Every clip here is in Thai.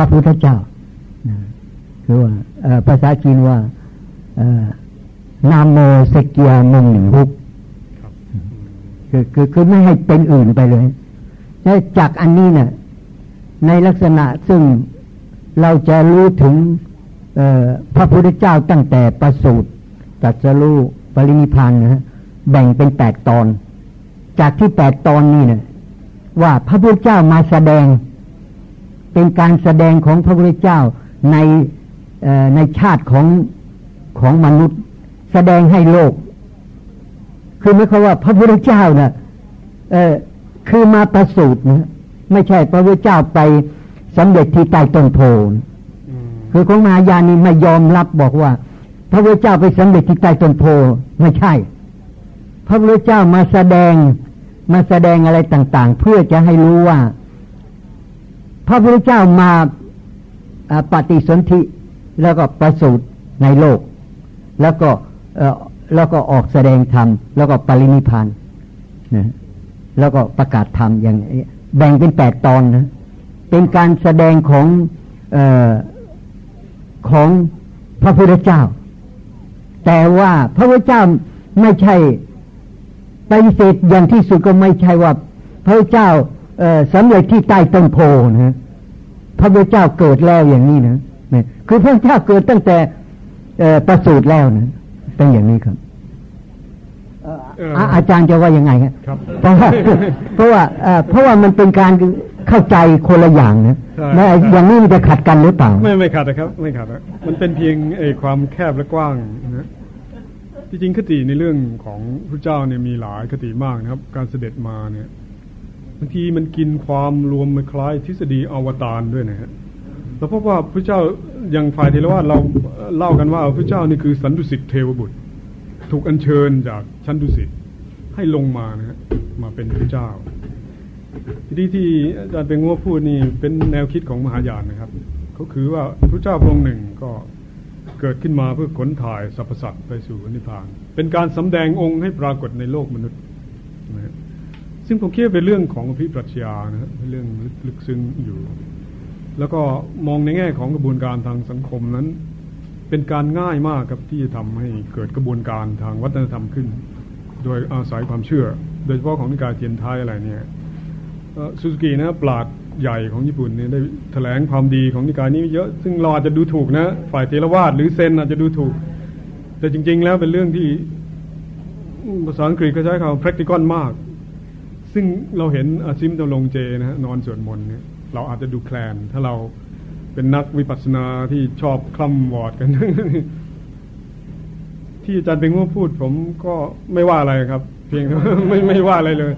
ระพุทธเจ้านะคือว่าภาษาจีนว่านามโมเสกยามงหนึ่งฮุกคือคือคือไม่ให้เป็นอื่นไปเลยแล้วจากอันนี้เนะ่ยในลักษณะซึ่งเราจะรู้ถึงพระพุทธเจ้าตั้งแต่ประสูติตัดสรู้ปรินิพานนะฮะแบ่งเป็นแปดตอน จากที่แปดตอนนี้นะว่าพระพุทธเจ้ามาแสดง เป็นการแสดงของพระพุทธเจ้าในในชาติของของมนุษย์ แสดงให้โลก คือไม่เขาว่าพระพุทธเจ้านะ่ะเออคือมาประสูตินะไม่ใช่พระพุทธเจ้าไปสำเร็จที่ใต้ต้นโพคือของมายานีไม่ยอมรับบอกว่า พระพุทธเจ้าไปสำเร็จที่ใต้ต้นโพไม่ใช่ พระพุทธเจ้ามาแสดงมาแสดงอะไรต่าง ๆ เพื่อจะให้รู้ว่า พระพุทธเจ้ามาปฏิสนธิแล้วก็ประสูติในโลก แล้วก็แล้วก็ออกแสดงธรรมแล้วก็ปรินิพานนะแล้วก็ประกาศธรรมอย่างแบ่งเป็นแปดตอนนะเป็นการแสดงของอของพระพุทธเจ้า แต่ว่าพระพุทธเจ้าไม่ใช่ปฏิเสธอย่างที่สุดก็ไม่ใช่ว่า พระเจ้า สำเร็จที่ใต้ต้นโพนะพระพุทธเจ้าเกิดแล้วอย่างนี้นะนะคือพระเจ้าเกิดตั้งแต่ประสูติแล้วนะเป็นอย่างนี้ครับอาจารย์จะว่ายังไงครับเพราะว่าเพราะว่าเพราะว่ามันเป็นการเข้าใจคนละอย่างนะนะอย่างนี้มันจะขัดกันหรือเปล่า ไม่ไม่ขัดนะครับ ไม่ขัดมันเป็นเพียงไอ้ความแคบและกว้างนะที่จริงคติในเรื่องของพระเจ้าเนี่ยมีหลายคติมากนะครับ การเสด็จมาเนี่ย บางทีมันกินความรวมมันคล้ายทฤษฎีอวตารด้วยนะฮะเราพบว่าพระเจ้าอย่างฝ่ายเทรวาสเราเล่ากันว่าพระเจ้านี่คือสันตุสิทธิเทวบุตร ถูกอัญเชิญจากชั้นดุสิตให้ลงมานะฮะมาเป็นพระเจ้าที่ที่อาจารย์เป็นงัวพูดนี่เป็นแนวคิดของมหายานนะครับเขาคือว่าพระเจ้าพระองค์หนึ่งก็เกิดขึ้นมาเพื่อขนถ่ายสรรพสัตว์ไปสู่นิพพาน เป็นการสำแดงองค์ให้ปรากฏในโลกมนุษย์ ซึ่งผมคิดเป็นเรื่องของอภิปรัชญานะเป็นเรื่องลึกซึ้งอยู่ แล้วก็มองในแง่ของกระบวนการทางสังคมนั้น เป็นการง่ายมากครับที่จะทำให้เกิดกระบวนการทางวัฒนธรรมขึ้น โดยอาศัยความเชื่อ โดยเฉพาะของนิกายเทียนไทยอะไรเนี่ยซูซูกินะปราดใหญ่ของญี่ปุ่นเนี่ยได้แถลงความดีของนิกายนี้เยอะ ซึ่งเราอาจจะดูถูกนะ ฝ่ายเทรวาสหรือเซนอาจจะดูถูก แต่จริง ๆ แล้วเป็นเรื่องที่ภาษาอังกฤษเขาใช้คำ practical มาก ซึ่งเราเห็นอาซิมตะลงเจนะนอนสวดมนต์เนี่ยเราอาจจะดูแคลน ถ้าเราเป็นนักวิปัสสนาที่ชอบคล่ำวอดกัน ที่อาจารย์เป็นว่าพูด ผมก็ไม่ว่าอะไรครับ เพียงไม่ไม่ว่าอะไรเลย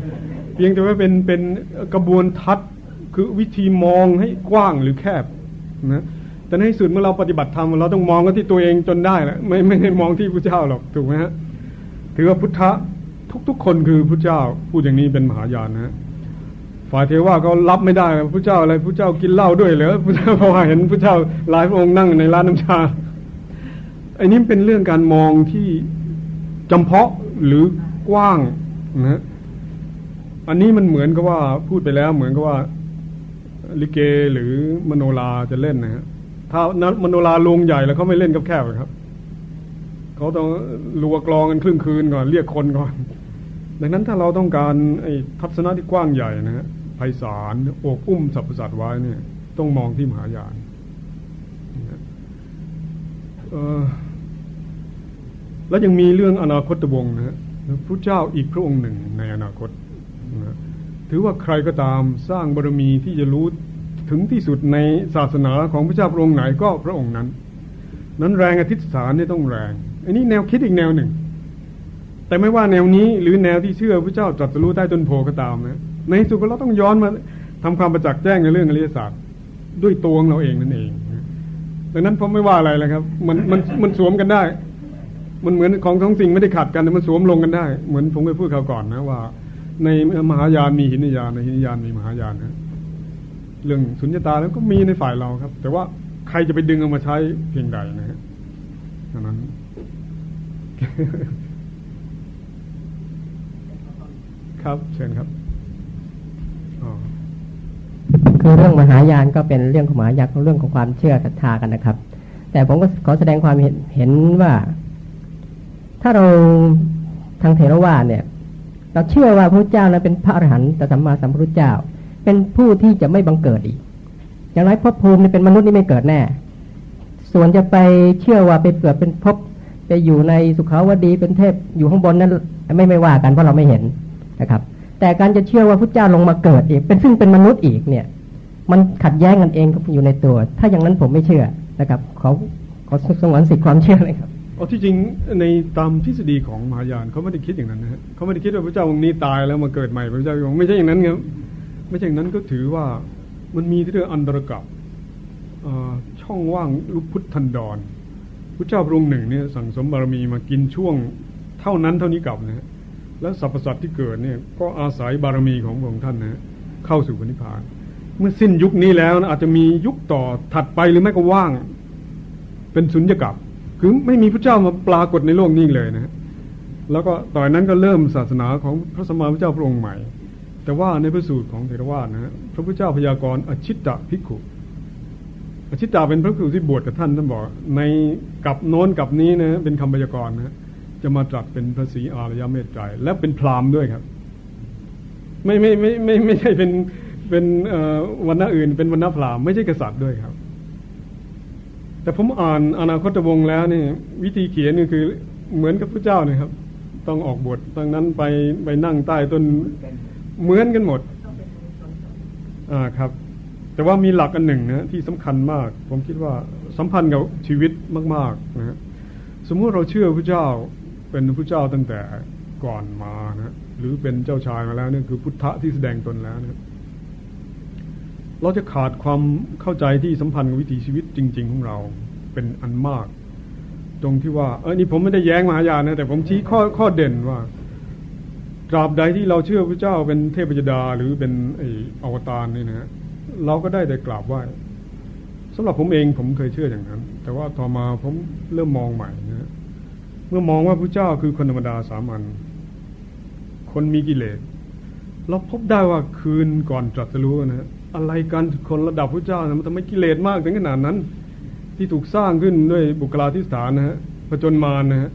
เพียงแต่ว่าเป็นเป็นกระบวนทัศน์คือวิธีมองให้กว้างหรือแคบนะแต่ในสุดเมื่อเราปฏิบัติธรรมเราต้องมองกันที่ตัวเองจนได้แหละไม่ไม่ได้มองที่พระเจ้าหรอกถูกไหมฮะถือว่าพุทธะ ทุก ๆ คนคือพระเจ้าพูดอย่างนี้เป็นมหายานนะฝ่ายเทวาเขารับไม่ได้พระเจ้าอะไรพระเจ้ากินเหล้าด้วยเหรอพระเจ้าพราะว่าเห็นพระเจ้าหลายพระองค์นั่งในร้านน้ำชาอันนี้เป็นเรื่องการมองที่จำเพาะหรือกว้างนะอันนี้มันเหมือนกับว่าพูดไปแล้วเหมือนกับว่าลิเกหรือมโนราจะเล่นนะฮะถ้ามโนราลงใหญ่แล้วเขาไม่เล่นกับแคบครับเขาต้องรัวกลองกันครึ่งคืนก่อนเรียกคนก่อน ดังนั้นถ้าเราต้องการไอ้ทัศนะที่กว้างใหญ่นะฮะไพศาลโอกอุ้มสรรพสัตว์ไว้เนี่ย ต้องมองที่มหายานแล้วยังมีเรื่องอนาคตวงนะฮะพระเจ้าอีกพระองค์หนึ่งในอนาคตนะถือว่าใครก็ตามสร้างบารมีที่จะรู้ถึงที่สุดในศาสนาของพระเจ้าพระองค์ไหนก็พระองค์นั้น นั้นแรงอธิษฐานนี่ต้องแรง อันนี้แนวคิดอีกแนวหนึ่ง แต่ไม่ว่าแนวนี้หรือแนวที่เชื่อพระเจ้าตรัสรู้ใต้ต้นโพก็ตามนะในสุดเราต้องย้อนมาทำความประจักษ์แจ้งในเรื่องอริยศาสตร์ด้วยตัวของเราเองนั่นเองดังนั้นผมไม่ว่าอะไรเลยครับ มันมันมันสวมกันได้ มันเหมือนของท้องสิ่งไม่ได้ขัดกันแต่มันสวมลงกันได้ เหมือนผมเคยพูดคราวก่อนนะว่า ในมหายานมีหินยานในหินยานมีมหายานนะเรื่องสุญญตาแล้วก็มีในฝ่ายเราครับ แต่ว่าใครจะไปดึงเอามาใช้เพียงใดนะฮะนั้น ครับเชิญครับคือเรื่องมหายานก็เป็นเรื่องของมหายานเรื่องของความเชื่อศรัทธากันนะครับ แต่ผมก็ขอแสดงความเห็นเห็นว่า ถ้าเราทางเทรวาเนี่ย เราเชื่อว่าพระเจ้านั้นเป็นพระอรหันต์แต่สัมมาสัมพุทธเจ้า เป็นผู้ที่จะไม่บังเกิดอีก อย่างไรภพภูมิเป็นมนุษย์นี่ไม่เกิดแน่ ส่วนจะไปเชื่อว่าไปเกิดเป็นภพไปอยู่ในสุขาวดีเป็นเทพอยู่ข้างบนนั้นไม่ไม่ว่ากันเพราะเราไม่เห็น นะครับ แต่การจะเชื่อว่าพระเจ้าลงมาเกิดอีก เป็นซึ่งเป็นมนุษย์อีกเนี่ย มันขัดแย้งกันเองอยู่ในตัว ถ้าอย่างนั้นผมไม่เชื่อนะครับเขอขอสงวนสิทธิความเชื่อเลยครับเอาที่จริงในตามทฤษฎีของมหายานเขาไม่ได้คิดอย่างนั้นนะฮะเขาไม่ได้คิดว่าพระเจ้าองค์นี้ตายแล้วมาเกิดใหม่พระเจ้าองค์ไม่ใช่อย่างนั้นครับไม่ใช่อย่างนั้นก็ถือว่ามันมีเรียกอันตรกับช่องว่างลุกพุทธันดรพระเจ้าพระองค์หนึ่งเนี่ยสั่งสมบารมีมากินช่วงเท่านั้นเท่านี้กลับนะฮะ แล้วสรรพสัตว์ที่เกิดเนี่ยก็อาศัยบารมีของพระองค์ท่านนะเข้าสู่พระนิพพาน เมื่อสิ้นยุคนี้แล้วนะอาจจะมียุคต่อถัดไปหรือไม่ก็ว่าง เป็นสุญญากาศคือไม่มีพระเจ้ามาปรากฏในโลกนี้เลยนะแล้วก็ต่อนนั้นก็เริ่มศาสนาของพระสมมาพระเจ้าพระองค์ใหม่ แต่ว่าในพระสูตรของเทรวาสนะฮะพระพุทธเจ้าพยากรณ์อชิตตภิกขุอชิตตาเป็นพระภิกษุที่บวชกับท่านท่านบอก ในกับโน้นกับนี้นะเป็นคำพยากรณ์นะ จะมาตรัสเป็นพระศรีอารยเมตไตรและเป็นพราหมณ์ด้วยครับ ไม่ไม่ไม่ไม่ไม่ใช่เป็นเป็นวันณะอื่น เป็นวันณะพราหมณ์ไม่ใช่กษัตริย์ด้วยครับ แต่ผมอ่านอนาคตวงศ์แล้วนี่วิธีเขียนก็คือเหมือนกับพระเจ้าเนี่ยครับ ต้องออกบทดังนั้นไปไปนั่งใต้ต้นเหมือนกันหมดอ่าครับ แต่ว่ามีหลักอันหนึ่งนะที่สำคัญมาก ผมคิดว่าสัมพันธ์กับชีวิตมาก ๆ นะสมมติเราเชื่อพระเจ้า เป็นพระเจ้าตั้งแต่ก่อนมานะหรือเป็นเจ้าชายมาแล้วนี่คือพุทธะที่แสดงตนแล้วนะเราจะขาดความเข้าใจที่สัมพันธ์กับวิถีชีวิตจริง ๆ ของเราเป็นอันมาก ตรงที่ว่า เออนี่ผมไม่ได้แย้งมหายานนะแต่ผมชี้ข้อข้อเด่นว่าตราบใดที่เราเชื่อพระเจ้าเป็นเทพยดาหรือเป็นไออวตารนี่นะฮะเราก็ได้แต่กราบไหว้สำหรับผมเองผมเคยเชื่ออย่างนั้น แต่ว่าต่อมาผมเริ่มมองใหม่นะเมื่อมองว่าพระเจ้าคือคนธรรมดาสามัญคนมีกิเลสเราพบได้ว่าคืนก่อนตรัสรู้นะอะไรกันคนระดับพระเจ้านะมันทำไมกิเลสมากถึงขนาดนั้น ที่ถูกสร้างขึ้นด้วยบุคลาธิสถานนะฮะผจญมารนะฮะ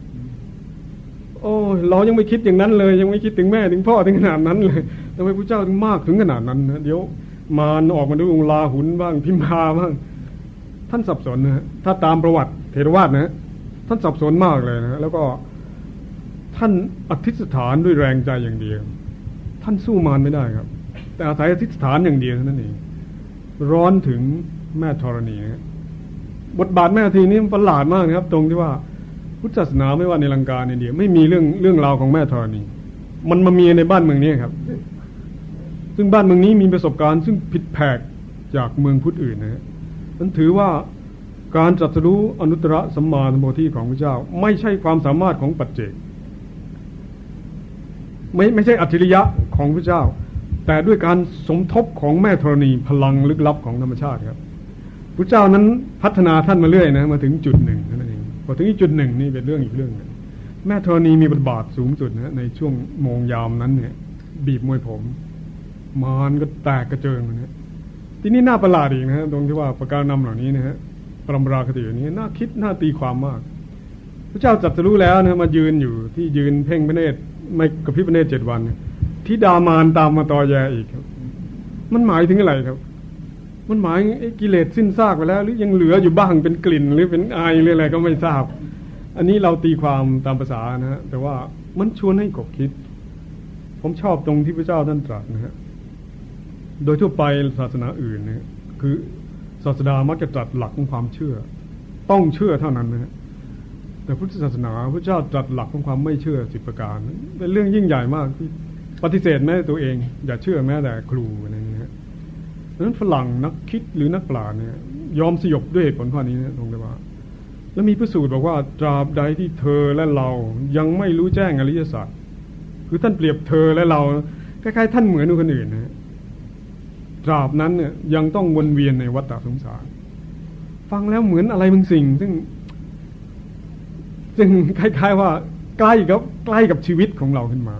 โอ้เรายังไม่คิดอย่างนั้นเลย ยังไม่คิดถึงแม่ถึงพ่อถึงขนาดนั้นเลยทำไมพระเจ้าถึงมากถึงขนาดนั้นนะเดี๋ยวมารออกมาด้วยองลาหุนบ้างพิมพาบ้างท่านสับสนนะฮะถ้าตามประวัติเทรวาสนะ ท่านสับสนมากเลยนะแล้วก็ท่านอธิษฐานด้วยแรงใจอย่างเดียว ท่านสู้มารไม่ได้ครับ แต่อาศัยอธิษฐานอย่างเดียวเท่านั้นเองร้อนถึงแม่ธรณีนะบทบาทแม่ทีนี้ประหลาดมากนะครับ ตรงที่ว่าพุทธศาสนาไม่ว่าในลังกาในเดียไม่มีเรื่องเรื่องราวของแม่ธรณี มันมามีในบ้านเมืองนี้ครับ ซึ่งบ้านเมืองนี้มีประสบการณ์ ซึ่งผิดแผกจากเมืองพุทธอื่นนะฮะมันถือว่า การจัดสรู้อนุตตรสัมมาสัมโพธิของพระเจ้า ไม่ใช่ความสามารถของปัจเจกไม่ไม่ใช่อัจฉริยะของพระเจ้า แต่ด้วยการสมทบของแม่ธรณีพลังลึกลับของธรรมชาติครับพระเจ้านั้นพัฒนาท่านมาเรื่อยนะมาถึงจุดหนึ่งนั่นเองพอถึงจุดหนึ่งนี่เป็นเรื่องอีกเรื่องนึงแม่ธรณีมีบทบาทสูงสุดนะในช่วงโมงยามนั้นเนี่ย บีบมวยผม มานก็แตกกระเจิงนะทีนี้น่าประหลาดอีกนะฮะตรงที่ว่าประการนำเหล่านี้นะฮะ ปรมราคติอย่างนี้น่าคิดน่าตีความมาก พระเจ้าจัดจะรู้แล้วนะมายืนอยู่ที่ยืนเพ่งพระเนตรไม่กระพริบพระเนตรเจ็ดวันทิดามานตามมาตอแยอีกครับ มันหมายถึงอะไรครับ มันหมายกิเลสสิ้นซากไปแล้ว หรือยังเหลืออยู่บ้างเป็นกลิ่น หรือเป็นไอหรืออะไรก็ไม่ทราบ อันนี้เราตีความตามภาษานะฮะแต่ว่ามันชวนให้กบคิด ผมชอบตรงที่พระเจ้าท่านตรัสนะฮะโดยทั่วไปศาสนาอื่นนะคือ ศาสดามักจะตรัสหลักของความเชื่อ ต้องเชื่อเท่านั้นนะฮะแต่พุทธศาสนาพระเจ้าตรัสหลักของความไม่เชื่อสิบประการ เป็นเรื่องยิ่งใหญ่มากที่ปฏิเสธแม้ตัวเอง อย่าเชื่อแม้แต่ครูอะไรนี้ฮะดังนั้นฝรั่งนักคิดหรือนักปราชญ์เนี่ย ยอมสยบด้วยเหตุผลข้อนี้นะตรงเลยว่า แล้วมีพระสูตรบอกว่าตราบใดที่เธอและเรายังไม่รู้แจ้งอริยสัจคือท่านเปรียบเธอและเราคล้ายๆท่านเหมือนคนอื่นนะ ตราบนั้นเนี่ยยังต้องวนเวียนในวัฏฏสงสาร ฟังแล้วเหมือนอะไรบางสิ่ง ซึ่ง ซึ่งคล้าย ๆ ว่า ใกล้กับใกล้กับชีวิตของเราขึ้นมา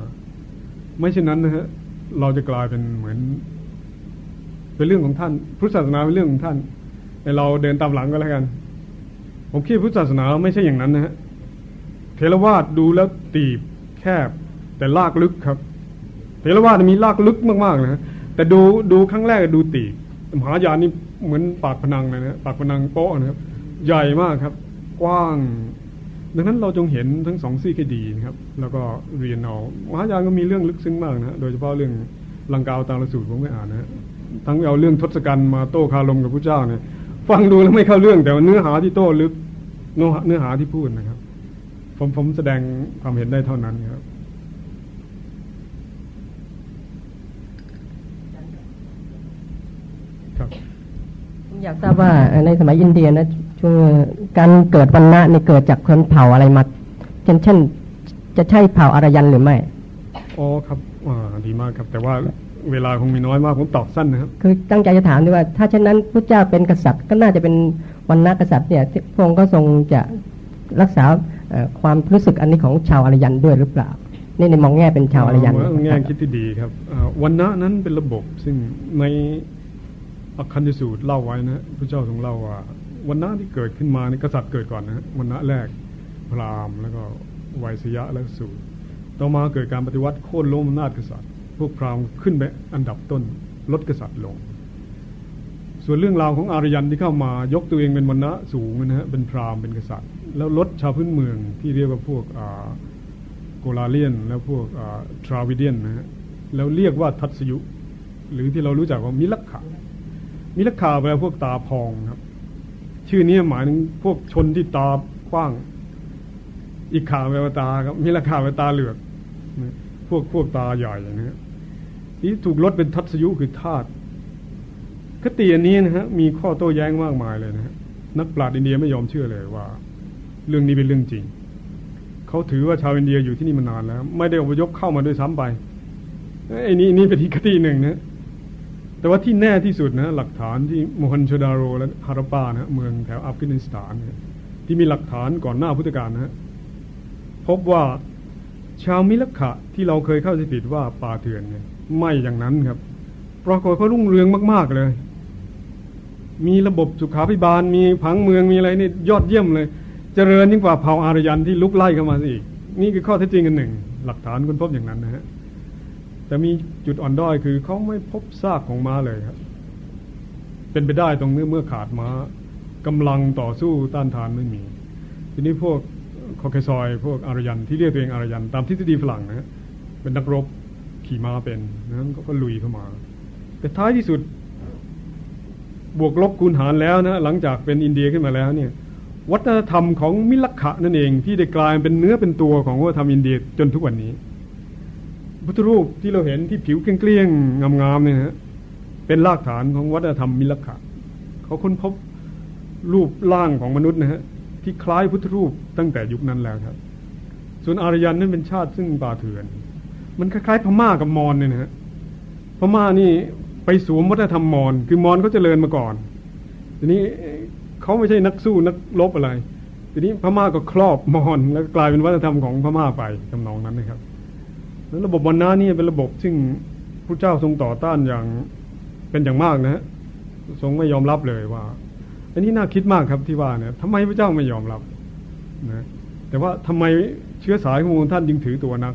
ไม่เช่นนั้นนะฮะเราจะกลายเป็นเหมือน เป็นเรื่องของท่านพุทธศาสนาเป็นเรื่องของท่านแต่เราเดินตามหลังก็แล้วกัน ผมคิดพุทธศาสนาไม่ใช่อย่างนั้นนะฮะเทรวาสดูแล้วตีบแคบ แต่ลากลึกครับเทรวาสมีลากลึกมากๆนะฮะ แต่ดูดูครั้งแรกดูตีมหายานนี่เหมือนปากพนังเลยนะปากพนังโป๊ะนะครับ ใหญ่มากครับ กว้าง ดังนั้นเราจงเห็นทั้งสองซี่ให้ดีนะครับ แล้วก็เรียนเอามหายานก็มีเรื่องลึกซึ้งมากนะโดยเฉพาะเรื่องลังกาวตามระสูตรผมไม่อ่านนะฮะทั้งเอาเรื่องทศกัณฐ์มาโต้คารมกับพระเจ้าเนี่ย ฟังดูแล้วไม่เข้าเรื่องแต่ว่าเนื้อหาที่โต้ลึกเนื้อหาที่พูดนะครับ ผมผมแสดงความเห็นได้เท่านั้นครับ อยากทราบว่าในสมัยอินเดียนะช่วงการเกิดวันณะนี่เกิดจากคนเผ่าอะไรมาเช่นเช่น จะใช่เผ่าอารยันหรือไม่อ๋อครับอ่าดีมากครับ แต่ว่าเวลาคงมีน้อยมากผมตอบสั้นนะครับ คือตั้งใจจะถามด้วยว่า ถ้าเช่นนั้นพระเจ้าเป็นกษัตริย์ก็น่าจะเป็นวันณะกษัตริย์เนี่ยพระองค์ก็ทรงจะรักษาความรู้สึกอันนี้ของชาวอารยันด้วยหรือเปล่านี่ในมองแง่เป็นชาวอารยันแง่คิดที่ดีครับวันณะนั้นเป็นระบบซึ่งใน อักขันยสูตรเล่าไว้นะพระเจ้าทรงเล่าว่าวันนะที่เกิดขึ้นมาในกษัตริย์เกิดก่อนนะวันนะแรกพราหมณ์แล้วก็ไวยสยะแล้วสูตรต่อมาเกิดการปฏิวัติโค่นล้มอำนาจกษัตริย์ พวกพราหมณ์ขึ้นไปอันดับต้นลดกษัตริย์ลง ส่วนเรื่องราวของอารยันที่เข้ามายกตัวเองเป็นวันนะสูงนะฮะเป็นพราหมณ์เป็นกษัตริย์ แล้วลดชาวพื้นเมืองที่เรียกว่าพวกโกลาเลียน แล้วพวกทราวิเดียนนะฮะแล้วเรียกว่าทัศยุ หรือที่เรารู้จักว่ามิลักขะ มิลักขาแปลพวกตาพองครับ ชื่อนี้หมายถึงพวกชนที่ตากว้าง อีกขาแปลว่าตาครับมิลักขาแปลตาเหลือกพวกพวกตาใหญ่นะฮะที่ถูกลดเป็นทัศยุคือธาตุคติอันนี้นะฮะมีข้อโต้แย้งมากมายเลยนะฮะนักปราชญ์อินเดียไม่ยอมเชื่อเลยว่า เรื่องนี้เป็นเรื่องจริง เขาถือว่าชาวอินเดียอยู่ที่นี่มานานแล้ว ไม่ได้อพยพเข้ามาด้วยซ้ำไปไอ้นี่นี่เป็นทีคติหนึ่งนะ แต่ว่าที่แน่ที่สุดนะหลักฐานที่โมฮันชดาโรและฮารปานะเมืองแถวอัฟกานิสถานนะที่มีหลักฐานก่อนหน้าพุทธกาลนะพบว่าชาวมิลขะที่เราเคยเข้าใจผิดว่าป่าเถื่อนเนี่ยไม่อย่างนั้นครับปรากฏเขารุ่งเรืองมาก ๆเลย มีระบบสุขาภิบาล มีผังเมืองมีอะไรนี่ยอดเยี่ยมเลย เจริญยิ่งกว่าเผ่าอารยันที่ลุกไล่เข้ามาอีก นี่คือข้อเท็จจริงกันหนึ่ง หลักฐานคุณพบอย่างนั้นนะฮะ แต่มีจุดอ่อนด้อยคือเขาไม่พบซากของม้าเลยครับ เป็นไปได้ตรงนี้เมื่อขาดม้ากำลังต่อสู้ต้านทานไม่มี ทีนี้พวกคอเคซอยพวกอารยันที่เรียกตัวเองอารยันตามทฤษฎีฝรั่งนะเป็นนักรบขี่ม้าเป็นนั้นก็ลุยเข้ามา แต่ท้ายที่สุด บวกลบคูณหารแล้วนะหลังจากเป็นอินเดียขึ้นมาแล้วเนี่ยวัฒนธรรมของมิลักขะนั่นเองที่ได้กลายเป็นเนื้อเป็นตัวของวัฒนธรรมอินเดียจนทุกวันนี้ พุทธรูปที่เราเห็นที่ผิวเกลี้ยงๆงามๆเนี่ยฮะเป็นรากฐานของวัฒนธรรมมิลขะเขาค้นพบรูปร่างของมนุษย์นะฮะที่คล้ายพุทธรูปตั้งแต่ยุคนั้นแล้วครับ ส่วนอารยันนั้นเป็นชาติซึ่งป่าเถื่อน มันคล้ายๆพม่ากับมอญเนี่ยนะฮะพม่านี่ไปสวมวัฒนธรรมมอญคือมอญเขาเจริญมาก่อนทีนี้เขาไม่ใช่นักสู้นักลบอะไร ทีนี้พม่าก็ครอบมอญแล้วกลายเป็นวัฒนธรรมของพม่าไปจำนองนั้นนะครับ แล้วระบบวันนานี่เป็นระบบซึ่งพระเจ้าทรงต่อต้านอย่างเป็นอย่างมากนะฮะทรงไม่ยอมรับเลยว่า อันนี้น่าคิดมากครับที่ว่าเนี่ยทำไมพระเจ้าไม่ยอมรับนะแต่ว่าทำไมเชื้อสายของท่านจึงถือตัวนัก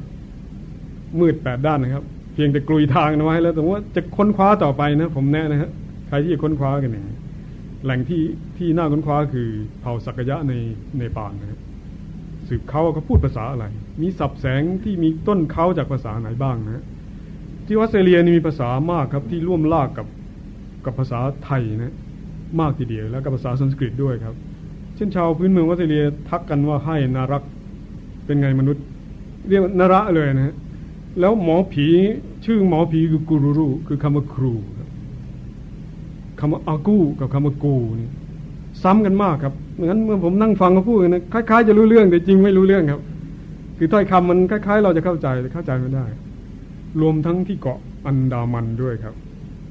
มืดแปดด้านนะครับ เพียงแต่กลุยทางนะไว้แล้วแต่ว่าจะค้นคว้าต่อไปนะ ผมแน่นะฮะใครที่จะค้นคว้ากันหนึ่งแหล่งที่ที่น่าค้นคว้าคือเผ่าสักยะในในปานนะครับ สืบเขาเขาพูดภาษาอะไร มีสับแสงที่มีต้นเขาจากภาษาไหนบ้างนะที่ออสเตรเลียนี่มีภาษามากครับที่ร่วมลากกับกับภาษาไทยนะมากทีเดียวแล้วกับภาษาสันสกฤตด้วยครับ เช่นชาวพื้นเมืองออสเตรเลียทักกันว่าให้นารักเป็นไงมนุษย์ เรียกนาระเลยนะฮะแล้วหมอผีชื่อหมอผีคือกูรูรูคือคำว่าครูคำว่าอากูกับคำว่ากูนี่ซ้ำกันมากครับ งั้นเมื่อผมนั่งฟังเขาพูดนะคล้าย ๆ จะรู้เรื่องแต่จริงไม่รู้เรื่องครับ คือถ้อยคำมันคล้าย ๆ เราจะเข้าใจแต่เข้าใจไม่ได้ รวมทั้งที่เกาะอันดามันด้วยครับ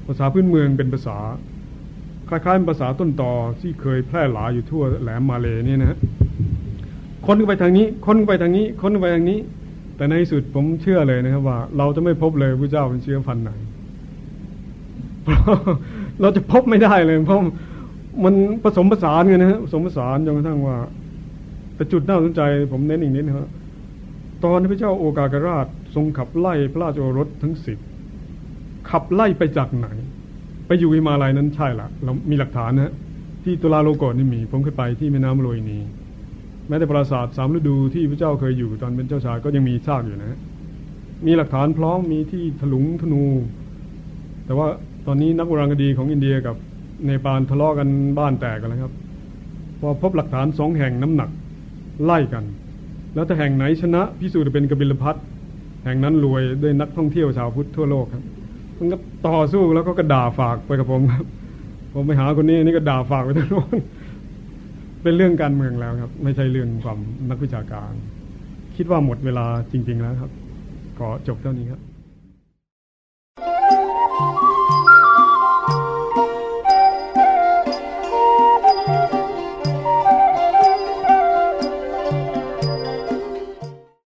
ภาษาพื้นเมืองเป็นภาษา คล้ายๆภาษาต้นต่อที่เคยแพร่หลายอยู่ทั่วแหลมมาเลยนี่นะฮะคนไปทางนี้คนไปทางนี้คนไปทางนี้ แต่ในสุดผมเชื่อเลยนะครับว่า เราจะไม่พบเลยพระเจ้าเป็นเชื้อพันธุ์ไหนเราจะพบไม่ได้เลยเพราะ มันผสมผสานกันนะฮะผสมผสานจนกระทั่งว่า แต่จุดน่าสนใจ ผมเน้นอีกนิดนะครับตอนที่พระเจ้าโอกาสราช ทรงขับไล่พระราชโอรสทั้งสิบขับไล่ไปจากไหน ไปอยู่ฮิมาลัยนั้นใช่ละเรามีหลักฐานนะที่ตุลาโลกอนี่มี ผมเคยไปที่แม่น้ำโรยนีแม้แต่ปราสาทสามฤดูที่พระเจ้าเคยอยู่ตอนเป็นเจ้าชายก็ยังมีซากอยู่นะ มีหลักฐานพร้อมมีที่ถลุงธนู แต่ว่าตอนนี้นักโบราณคดีของอินเดียกับ เนปาลทะเลาะกันบ้านแตกกันแล้วครับพอพบหลักฐานสองแห่งน้ำหนักไล่กัน แล้วถ้าแห่งไหนชนะพิสูจน์เป็นกบิลพัทแห่งนั้นรวยด้วยนักท่องเที่ยวชาวพุทธทั่วโลกครับมันก็ต่อสู้แล้วก็กระด่าฝากไปกับผมครับ ผมไปหาคนนี้นี่ก็ด่าฝากไปทั้งโน้นเป็นเรื่องการเมืองแล้วครับ ไม่ใช่เรื่องความนักวิชาการ คิดว่าหมดเวลาจริง ๆ แล้วครับ ขอจบเท่านี้ครับ